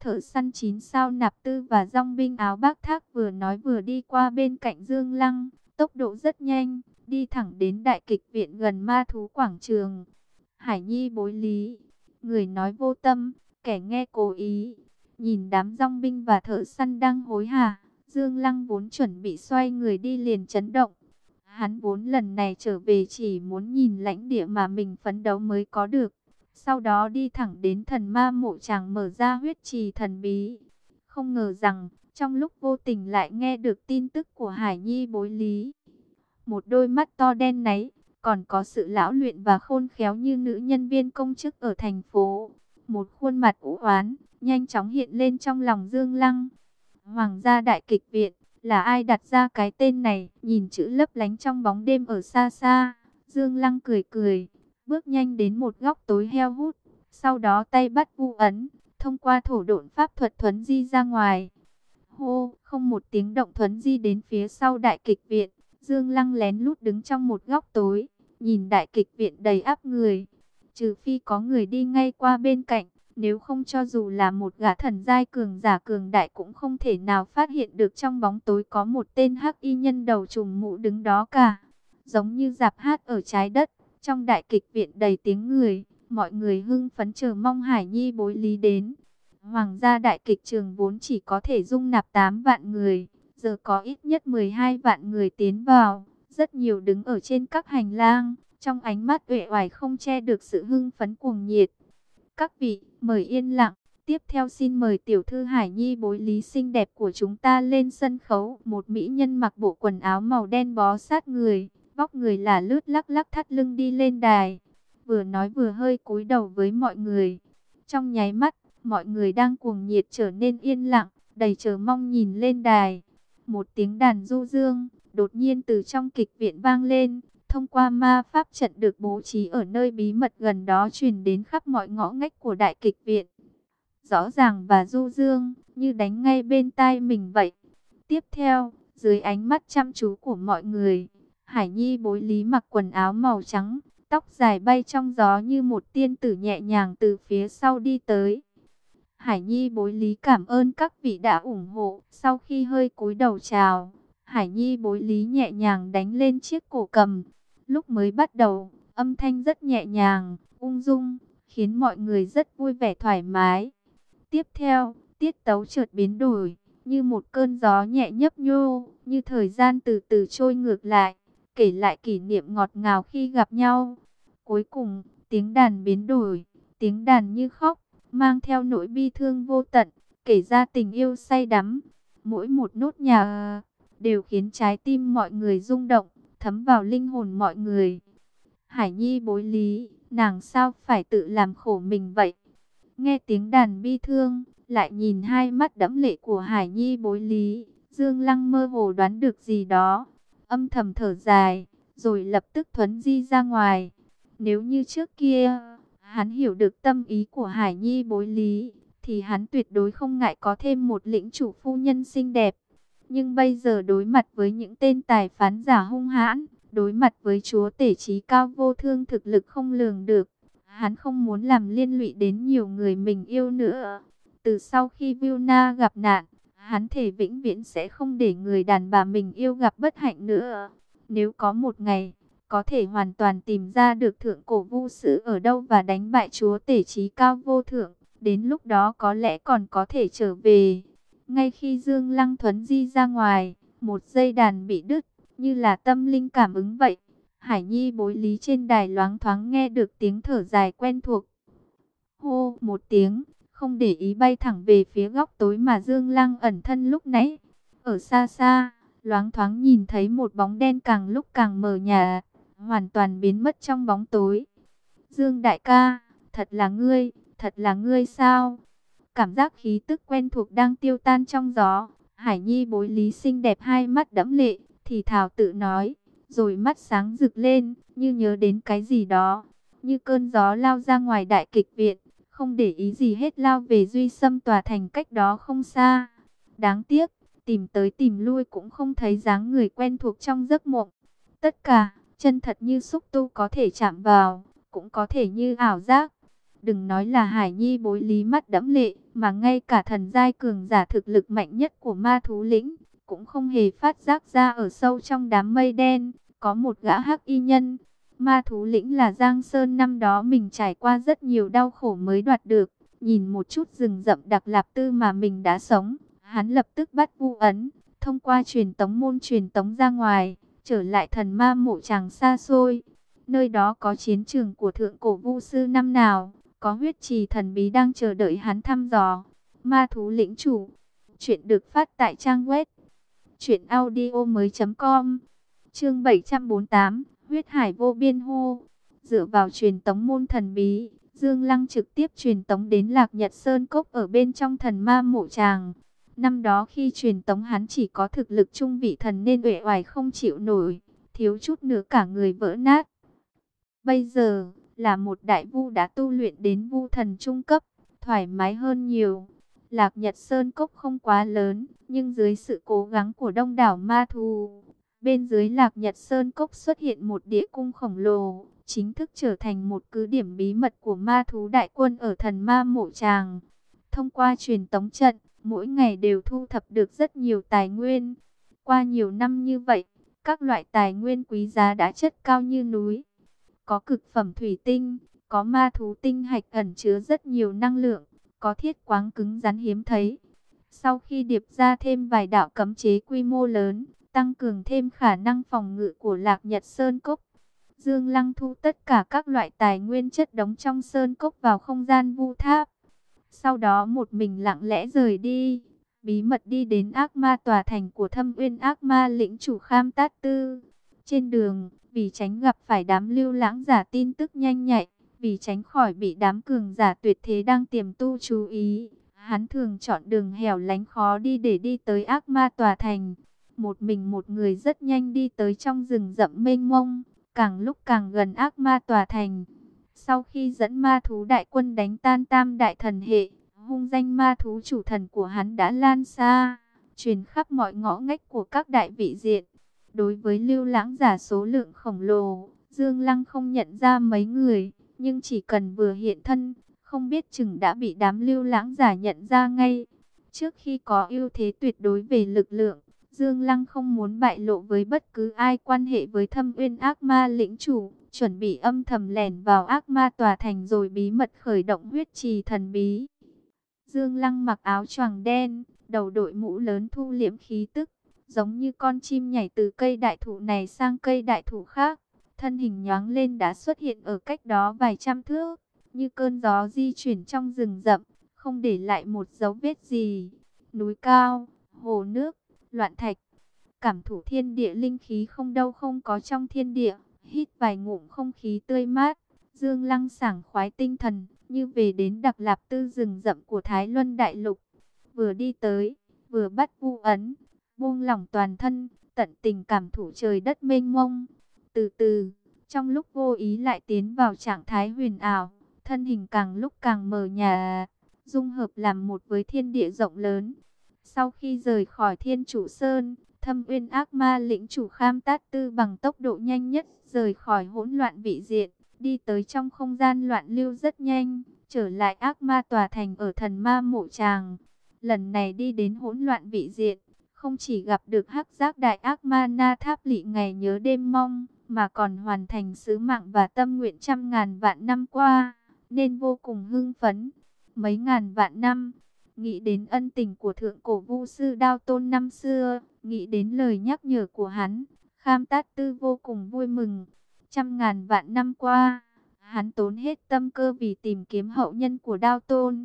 Thợ săn chín sao nạp tư và dòng binh áo bác thác vừa nói vừa đi qua bên cạnh Dương Lăng, tốc độ rất nhanh, đi thẳng đến đại kịch viện gần ma thú quảng trường. Hải Nhi bối lý, người nói vô tâm, kẻ nghe cố ý. Nhìn đám dòng binh và thợ săn đang hối hả, Dương Lăng vốn chuẩn bị xoay người đi liền chấn động. Hắn vốn lần này trở về chỉ muốn nhìn lãnh địa mà mình phấn đấu mới có được. Sau đó đi thẳng đến thần ma mộ chàng mở ra huyết trì thần bí. Không ngờ rằng, trong lúc vô tình lại nghe được tin tức của Hải Nhi bối lý. Một đôi mắt to đen náy, còn có sự lão luyện và khôn khéo như nữ nhân viên công chức ở thành phố. Một khuôn mặt ủ oán, nhanh chóng hiện lên trong lòng Dương Lăng. Hoàng gia đại kịch viện, là ai đặt ra cái tên này? Nhìn chữ lấp lánh trong bóng đêm ở xa xa, Dương Lăng cười cười, bước nhanh đến một góc tối heo hút. Sau đó tay bắt vu ấn, thông qua thổ độn pháp thuật thuấn di ra ngoài. Hô, không một tiếng động thuấn di đến phía sau đại kịch viện. Dương Lăng lén lút đứng trong một góc tối, nhìn đại kịch viện đầy áp người. Trừ phi có người đi ngay qua bên cạnh, nếu không cho dù là một gã thần giai cường giả cường đại cũng không thể nào phát hiện được trong bóng tối có một tên hắc y nhân đầu trùng mũ đứng đó cả. Giống như dạp hát ở trái đất, trong đại kịch viện đầy tiếng người, mọi người hưng phấn chờ mong Hải Nhi bối lý đến. Hoàng gia đại kịch trường vốn chỉ có thể dung nạp 8 vạn người, giờ có ít nhất 12 vạn người tiến vào, rất nhiều đứng ở trên các hành lang, trong ánh mắt uể oải không che được sự hưng phấn cuồng nhiệt. Các vị, mời yên lặng. Tiếp theo xin mời tiểu thư Hải Nhi bối lý xinh đẹp của chúng ta lên sân khấu. Một mỹ nhân mặc bộ quần áo màu đen bó sát người, vóc người là lướt lắc lắc thắt lưng đi lên đài. Vừa nói vừa hơi cúi đầu với mọi người. Trong nháy mắt, mọi người đang cuồng nhiệt trở nên yên lặng, đầy chờ mong nhìn lên đài. Một tiếng đàn du dương, đột nhiên từ trong kịch viện vang lên, thông qua ma pháp trận được bố trí ở nơi bí mật gần đó truyền đến khắp mọi ngõ ngách của đại kịch viện. Rõ ràng và du dương, như đánh ngay bên tai mình vậy. Tiếp theo, dưới ánh mắt chăm chú của mọi người, Hải Nhi bối lý mặc quần áo màu trắng, tóc dài bay trong gió như một tiên tử nhẹ nhàng từ phía sau đi tới. Hải Nhi bối lý cảm ơn các vị đã ủng hộ. Sau khi hơi cúi đầu chào, Hải Nhi bối lý nhẹ nhàng đánh lên chiếc cổ cầm. Lúc mới bắt đầu, âm thanh rất nhẹ nhàng, ung dung, khiến mọi người rất vui vẻ thoải mái. Tiếp theo, tiết tấu chợt biến đổi, như một cơn gió nhẹ nhấp nhô, như thời gian từ từ trôi ngược lại, kể lại kỷ niệm ngọt ngào khi gặp nhau. Cuối cùng, tiếng đàn biến đổi, tiếng đàn như khóc, mang theo nỗi bi thương vô tận, kể ra tình yêu say đắm. Mỗi một nốt nhà đều khiến trái tim mọi người rung động, thấm vào linh hồn mọi người. Hải Nhi bối lý, nàng sao phải tự làm khổ mình vậy? Nghe tiếng đàn bi thương, lại nhìn hai mắt đẫm lệ của Hải Nhi bối lý, Dương Lăng mơ hồ đoán được gì đó, âm thầm thở dài, rồi lập tức thuấn di ra ngoài. Nếu như trước kia, hắn hiểu được tâm ý của Hải Nhi bối lý, thì hắn tuyệt đối không ngại có thêm một lĩnh chủ phu nhân xinh đẹp. Nhưng bây giờ đối mặt với những tên tài phán giả hung hãn, đối mặt với chúa tể trí cao vô thương thực lực không lường được, hắn không muốn làm liên lụy đến nhiều người mình yêu nữa. Từ sau khi Vilna gặp nạn, hắn thể vĩnh viễn sẽ không để người đàn bà mình yêu gặp bất hạnh nữa. Nếu có một ngày, có thể hoàn toàn tìm ra được thượng cổ vu sư ở đâu và đánh bại chúa tể trí cao vô thượng. Đến lúc đó có lẽ còn có thể trở về. Ngay khi Dương Lăng Thuấn di ra ngoài, một dây đàn bị đứt, như là tâm linh cảm ứng vậy. Hải Nhi bối lý trên đài loáng thoáng nghe được tiếng thở dài quen thuộc. Hô một tiếng, không để ý bay thẳng về phía góc tối mà Dương Lăng ẩn thân lúc nãy. Ở xa xa, loáng thoáng nhìn thấy một bóng đen càng lúc càng mờ nhà, hoàn toàn biến mất trong bóng tối. Dương đại ca, thật là ngươi, thật là ngươi sao? Cảm giác khí tức quen thuộc đang tiêu tan trong gió. Hải Nhi bối lý xinh đẹp hai mắt đẫm lệ, thì thảo tự nói, rồi mắt sáng rực lên, như nhớ đến cái gì đó. Như cơn gió lao ra ngoài đại kịch viện, không để ý gì hết lao về duy xâm tòa thành cách đó không xa. Đáng tiếc, tìm tới tìm lui cũng không thấy dáng người quen thuộc trong giấc mộng. Tất cả, chân thật như xúc tu có thể chạm vào, cũng có thể như ảo giác. Đừng nói là Hải Nhi bối lý mắt đẫm lệ, mà ngay cả thần giai cường giả thực lực mạnh nhất của ma thú lĩnh, cũng không hề phát giác ra ở sâu trong đám mây đen, có một gã hắc y nhân. Ma thú lĩnh là Giang Sơn năm đó mình trải qua rất nhiều đau khổ mới đoạt được, nhìn một chút rừng rậm đặc lạp tư mà mình đã sống, hắn lập tức bắt vu ấn, thông qua truyền tống môn truyền tống ra ngoài, trở lại thần ma mộ tràng xa xôi. Nơi đó có chiến trường của thượng cổ vu sư năm nào, có huyết trì thần bí đang chờ đợi hắn thăm dò. Ma thú lĩnh chủ. Chuyện được phát tại trang web. Chuyện audio mới com. Chương 748. Huyết hải vô biên hô. Dựa vào truyền tống môn thần bí. Dương Lăng trực tiếp truyền tống đến Lạc Nhật Sơn Cốc ở bên trong thần ma mộ tràng. Năm đó khi truyền tống hắn chỉ có thực lực trung vị thần nên uể oải không chịu nổi, thiếu chút nữa cả người vỡ nát. Bây giờ, là một đại vu đã tu luyện đến vu thần trung cấp, thoải mái hơn nhiều. Lạc Nhật Sơn Cốc không quá lớn, nhưng dưới sự cố gắng của đông đảo ma thú, bên dưới Lạc Nhật Sơn Cốc xuất hiện một địa cung khổng lồ, chính thức trở thành một cứ điểm bí mật của ma thú đại quân ở thần ma mộ tràng. Thông qua truyền tống trận, mỗi ngày đều thu thập được rất nhiều tài nguyên. Qua nhiều năm như vậy, các loại tài nguyên quý giá đã chất cao như núi có cực phẩm thủy tinh, có ma thú tinh hạch ẩn chứa rất nhiều năng lượng, có thiết quáng cứng rắn hiếm thấy. Sau khi điệp ra thêm vài đạo cấm chế quy mô lớn, tăng cường thêm khả năng phòng ngự của Lạc Nhật Sơn Cốc, Dương Lăng thu tất cả các loại tài nguyên chất đóng trong Sơn Cốc vào không gian vu tháp. Sau đó một mình lặng lẽ rời đi, bí mật đi đến ác ma tòa thành của thâm uyên ác ma lĩnh chủ Kham Tát Tư. Trên đường, vì tránh gặp phải đám lưu lãng giả tin tức nhanh nhạy, vì tránh khỏi bị đám cường giả tuyệt thế đang tiềm tu chú ý, hắn thường chọn đường hẻo lánh khó đi để đi tới ác ma tòa thành. Một mình một người rất nhanh đi tới trong rừng rậm mênh mông, càng lúc càng gần ác ma tòa thành. Sau khi dẫn ma thú đại quân đánh tan tam đại thần hệ, hung danh ma thú chủ thần của hắn đã lan xa, truyền khắp mọi ngõ ngách của các đại vị diện. Đối với lưu lãng giả số lượng khổng lồ, Dương Lăng không nhận ra mấy người, nhưng chỉ cần vừa hiện thân, không biết chừng đã bị đám lưu lãng giả nhận ra ngay. Trước khi có ưu thế tuyệt đối về lực lượng, Dương Lăng không muốn bại lộ với bất cứ ai quan hệ với thâm uyên ác ma lĩnh chủ, chuẩn bị âm thầm lẻn vào ác ma tòa thành rồi bí mật khởi động huyết trì thần bí. Dương Lăng mặc áo choàng đen, đầu đội mũ lớn thu liễm khí tức, giống như con chim nhảy từ cây đại thụ này sang cây đại thụ khác. Thân hình nhoáng lên đã xuất hiện ở cách đó vài trăm thước, như cơn gió di chuyển trong rừng rậm, không để lại một dấu vết gì. Núi cao, hồ nước, loạn thạch, cảm thủ thiên địa linh khí không đâu không có trong thiên địa, hít vài ngụm không khí tươi mát, dương lăng sảng khoái tinh thần, như về đến đặc lạp tư rừng rậm của Thái Luân Đại Lục. Vừa đi tới, vừa bắt vu ấn, buông lỏng toàn thân, tận tình cảm thủ trời đất mênh mông. Từ từ, trong lúc vô ý lại tiến vào trạng thái huyền ảo, thân hình càng lúc càng mờ nhà, dung hợp làm một với thiên địa rộng lớn. Sau khi rời khỏi thiên chủ sơn, thâm uyên ác ma lĩnh chủ kham tát tư bằng tốc độ nhanh nhất rời khỏi hỗn loạn vị diện, đi tới trong không gian loạn lưu rất nhanh, trở lại ác ma tòa thành ở thần ma mộ tràng. Lần này đi đến hỗn loạn vị diện, không chỉ gặp được hắc giác đại ác ma na tháp lị ngày nhớ đêm mong, mà còn hoàn thành sứ mạng và tâm nguyện trăm ngàn vạn năm qua, nên vô cùng hưng phấn. Mấy ngàn vạn năm, nghĩ đến ân tình của thượng cổ vu sư Đao Tôn năm xưa, nghĩ đến lời nhắc nhở của hắn, Kham Tát Tư vô cùng vui mừng. Trăm ngàn vạn năm qua, hắn tốn hết tâm cơ vì tìm kiếm hậu nhân của Đao Tôn.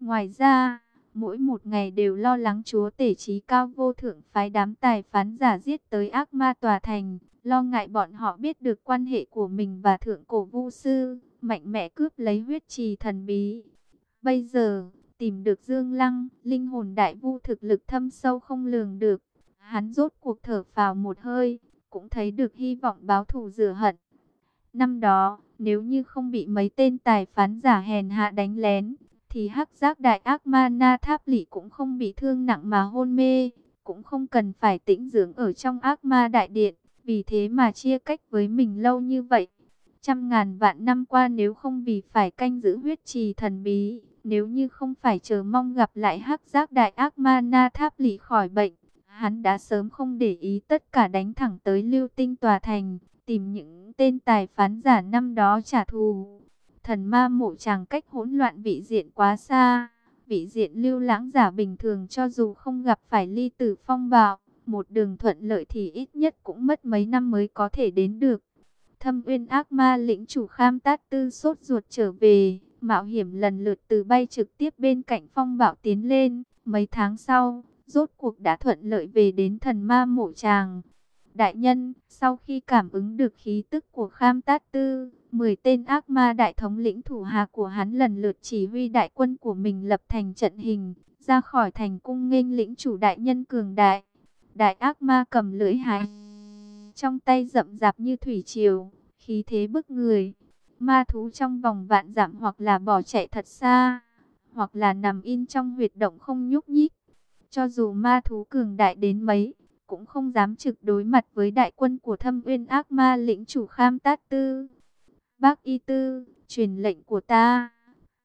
Ngoài ra, mỗi một ngày đều lo lắng chúa tể trí cao vô thượng phái đám tài phán giả giết tới ác ma tòa thành, lo ngại bọn họ biết được quan hệ của mình và thượng cổ vu sư, mạnh mẽ cướp lấy huyết trì thần bí. Bây giờ, tìm được Dương Lăng, linh hồn đại vu thực lực thâm sâu không lường được, hắn rốt cuộc thở phào một hơi, cũng thấy được hy vọng báo thù rửa hận. Năm đó, nếu như không bị mấy tên tài phán giả hèn hạ đánh lén, thì hắc giác đại ác ma na tháp lỷ cũng không bị thương nặng mà hôn mê, cũng không cần phải tĩnh dưỡng ở trong ác ma đại điện, vì thế mà chia cách với mình lâu như vậy. Trăm ngàn vạn năm qua nếu không vì phải canh giữ huyết trì thần bí, nếu như không phải chờ mong gặp lại hắc giác đại ác ma na tháp lỷ khỏi bệnh, hắn đã sớm không để ý tất cả đánh thẳng tới lưu tinh tòa thành, tìm những tên tài phán giả năm đó trả thù. Thần ma mộ chàng cách hỗn loạn vị diện quá xa. Vị diện lưu lãng giả bình thường cho dù không gặp phải ly tử phong bạo, một đường thuận lợi thì ít nhất cũng mất mấy năm mới có thể đến được. Thâm uyên ác ma lĩnh chủ kham tát tư sốt ruột trở về, mạo hiểm lần lượt từ bay trực tiếp bên cạnh phong bạo tiến lên. Mấy tháng sau, rốt cuộc đã thuận lợi về đến thần ma mộ tràng. Đại nhân, sau khi cảm ứng được khí tức của kham tát tư, 10 tên ác ma đại thống lĩnh thủ hạ của hắn lần lượt chỉ huy đại quân của mình lập thành trận hình, ra khỏi thành cung nghênh lĩnh chủ đại nhân cường đại. Đại ác ma cầm lưỡi hái, trong tay rậm rạp như thủy triều, khí thế bức người. Ma thú trong vòng vạn giảm hoặc là bỏ chạy thật xa, hoặc là nằm in trong huyệt động không nhúc nhích. Cho dù ma thú cường đại đến mấy, cũng không dám trực đối mặt với đại quân của thâm uyên ác ma lĩnh chủ kham tát tư. Bác Y Tư, truyền lệnh của ta,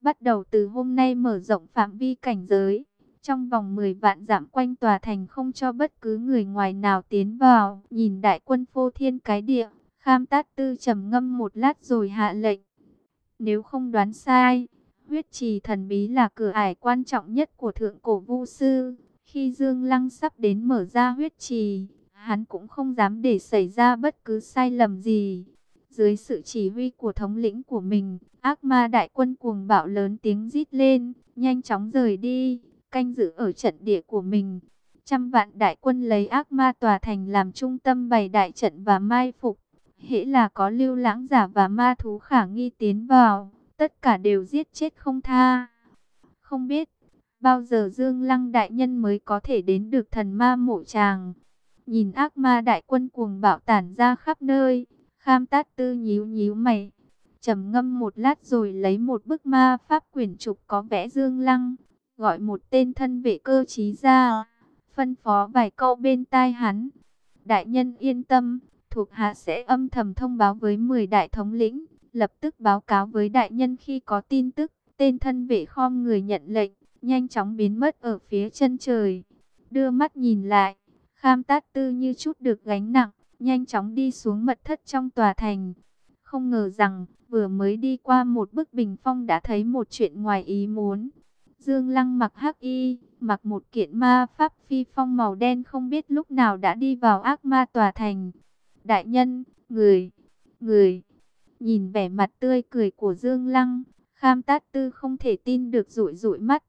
bắt đầu từ hôm nay mở rộng phạm vi cảnh giới. Trong vòng 10 vạn giảm quanh tòa thành không cho bất cứ người ngoài nào tiến vào. Nhìn đại quân phô thiên cái địa, Kham Tát Tư trầm ngâm một lát rồi hạ lệnh. Nếu không đoán sai, huyết trì thần bí là cửa ải quan trọng nhất của thượng cổ vu sư. Khi Dương Lăng sắp đến mở ra huyết trì, hắn cũng không dám để xảy ra bất cứ sai lầm gì. Dưới sự chỉ huy của thống lĩnh của mình, ác ma đại quân cuồng bạo lớn tiếng rít lên, nhanh chóng rời đi, canh giữ ở trận địa của mình. Trăm vạn đại quân lấy ác ma tòa thành làm trung tâm bày đại trận và mai phục. Hễ là có lưu lãng giả và ma thú khả nghi tiến vào, tất cả đều giết chết không tha. Không biết, bao giờ Dương Lăng đại nhân mới có thể đến được thần ma mộ tràng. Nhìn ác ma đại quân cuồng bạo tản ra khắp nơi, Kham Tát Tư nhíu nhíu mày, trầm ngâm một lát rồi lấy một bức ma pháp quyển trục có vẽ Dương Lăng, gọi một tên thân vệ cơ trí ra, phân phó vài câu bên tai hắn. Đại nhân yên tâm, thuộc hạ sẽ âm thầm thông báo với 10 đại thống lĩnh, lập tức báo cáo với đại nhân khi có tin tức. Tên thân vệ khom người nhận lệnh, nhanh chóng biến mất ở phía chân trời. Đưa mắt nhìn lại, Kham Tát Tư như chút được gánh nặng, nhanh chóng đi xuống mật thất trong tòa thành. Không ngờ rằng, vừa mới đi qua một bức bình phong đã thấy một chuyện ngoài ý muốn. Dương Lăng mặc hắc y, mặc một kiện ma pháp phi phong màu đen không biết lúc nào đã đi vào ác ma tòa thành. Đại nhân, người, người, nhìn vẻ mặt tươi cười của Dương Lăng, Kham Tát Tư không thể tin được rụi rụi mắt.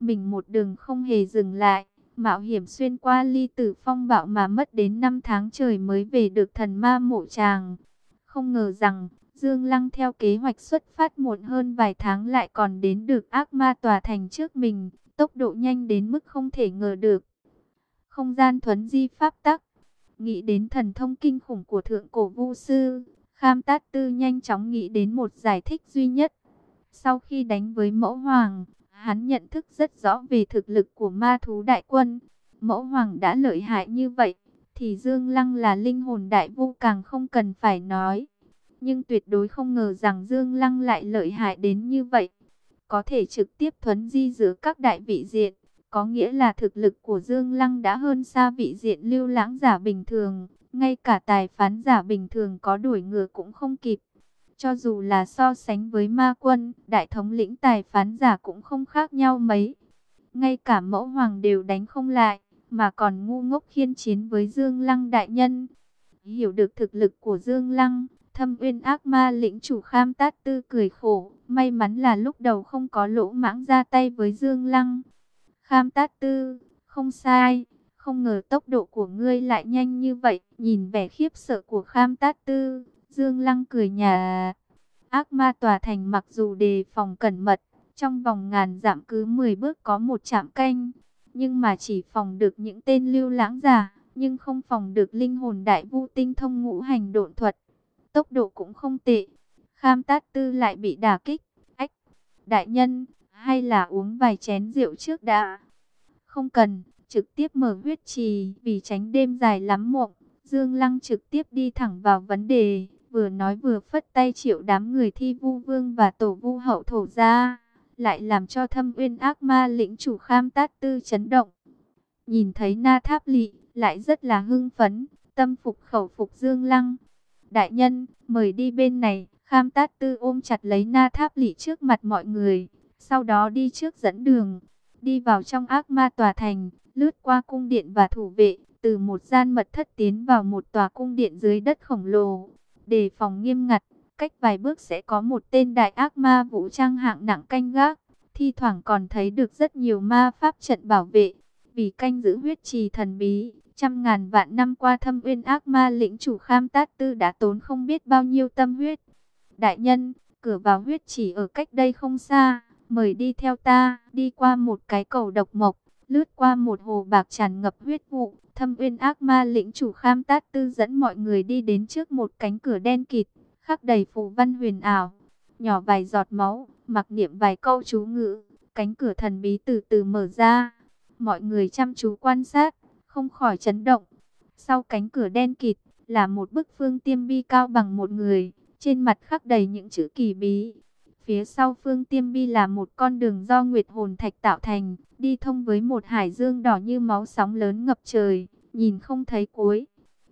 Mình một đường không hề dừng lại mạo hiểm xuyên qua ly tử phong bạo mà mất đến 5 tháng trời mới về được thần ma mộ tràng. Không ngờ rằng, Dương Lăng theo kế hoạch xuất phát muộn hơn vài tháng lại còn đến được ác ma tòa thành trước mình, tốc độ nhanh đến mức không thể ngờ được. Không gian thuấn di pháp tắc, nghĩ đến thần thông kinh khủng của thượng cổ vu sư, Kham Tát Tư nhanh chóng nghĩ đến một giải thích duy nhất. Sau khi đánh với mẫu hoàng, Hắn nhận thức rất rõ về thực lực của ma thú đại quân. Mẫu hoàng đã lợi hại như vậy, thì Dương Lăng là linh hồn đại vu càng không cần phải nói. Nhưng tuyệt đối không ngờ rằng Dương Lăng lại lợi hại đến như vậy. Có thể trực tiếp thuấn di giữa các đại vị diện. Có nghĩa là thực lực của Dương Lăng đã hơn xa vị diện lưu lãng giả bình thường. ngay cả tài phán giả bình thường có đuổi ngựa cũng không kịp. Cho dù là so sánh với ma quân, đại thống lĩnh tài phán giả cũng không khác nhau mấy. Ngay cả mẫu hoàng đều đánh không lại, mà còn ngu ngốc khiên chiến với Dương Lăng đại nhân. Hiểu được thực lực của Dương Lăng, thâm uyên ác ma lĩnh chủ kham tát tư cười khổ. May mắn là lúc đầu không có lỗ mãng ra tay với Dương Lăng. Kham tát tư, không sai, không ngờ tốc độ của ngươi lại nhanh như vậy. Nhìn vẻ khiếp sợ của kham tát tư, Dương Lăng cười nhà. Ác ma tòa thành mặc dù đề phòng cẩn mật, trong vòng ngàn dặm cứ 10 bước có một trạm canh, nhưng mà chỉ phòng được những tên lưu lãng giả, nhưng không phòng được linh hồn đại vu tinh thông ngũ hành độn thuật. Tốc độ cũng không tệ. Kham Tát Tư lại bị đả kích. Ách, đại nhân, hay là uống vài chén rượu trước đã? Không cần, trực tiếp mở huyết trì, vì tránh đêm dài lắm mộng. Dương Lăng trực tiếp đi thẳng vào vấn đề, vừa nói vừa phất tay triệu đám người thi vu vương và tổ vu hậu thổ ra lại làm cho thâm uyên ác ma lĩnh chủ kham tát tư chấn động. Nhìn thấy na tháp lị, lại rất là hưng phấn, tâm phục khẩu phục dương lăng. Đại nhân, mời đi bên này, kham tát tư ôm chặt lấy na tháp lị trước mặt mọi người, sau đó đi trước dẫn đường, đi vào trong ác ma tòa thành, lướt qua cung điện và thủ vệ, từ một gian mật thất tiến vào một tòa cung điện dưới đất khổng lồ, đề phòng nghiêm ngặt cách vài bước sẽ có một tên đại ác ma vũ trang hạng nặng canh gác. Thi thoảng còn thấy được rất nhiều ma pháp trận bảo vệ. Vì canh giữ huyết trì thần bí, trăm ngàn vạn năm qua thâm uyên ác ma lĩnh chủ kham tát tư đã tốn không biết bao nhiêu tâm huyết. Đại nhân, cửa vào huyết trì ở cách đây không xa, mời đi theo ta, đi qua một cái cầu độc mộc, lướt qua một hồ bạc tràn ngập huyết vụ. Thâm uyên ác ma lĩnh chủ kham tát tư dẫn mọi người đi đến trước một cánh cửa đen kịt khắc đầy phù văn huyền ảo, nhỏ vài giọt máu, mặc niệm vài câu chú ngữ, cánh cửa thần bí từ từ mở ra. Mọi người chăm chú quan sát, không khỏi chấn động. Sau cánh cửa đen kịt là một bức phương tiêm bi cao bằng một người, trên mặt khắc đầy những chữ kỳ bí. Phía sau phương tiêm bi là một con đường do nguyệt hồn thạch tạo thành, đi thông với một hải dương đỏ như máu sóng lớn ngập trời, nhìn không thấy cuối.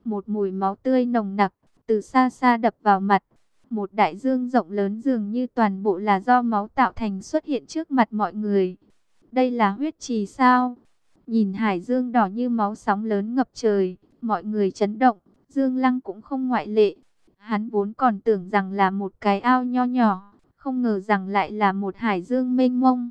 Một mùi máu tươi nồng nặc, từ xa xa đập vào mặt. Một đại dương rộng lớn dường như toàn bộ là do máu tạo thành xuất hiện trước mặt mọi người. Đây là huyết trì sao? Nhìn hải dương đỏ như máu sóng lớn ngập trời, mọi người chấn động, Dương Lăng cũng không ngoại lệ. Hắn vốn còn tưởng rằng là một cái ao nho nhỏ, không ngờ rằng lại là một hải dương mênh mông.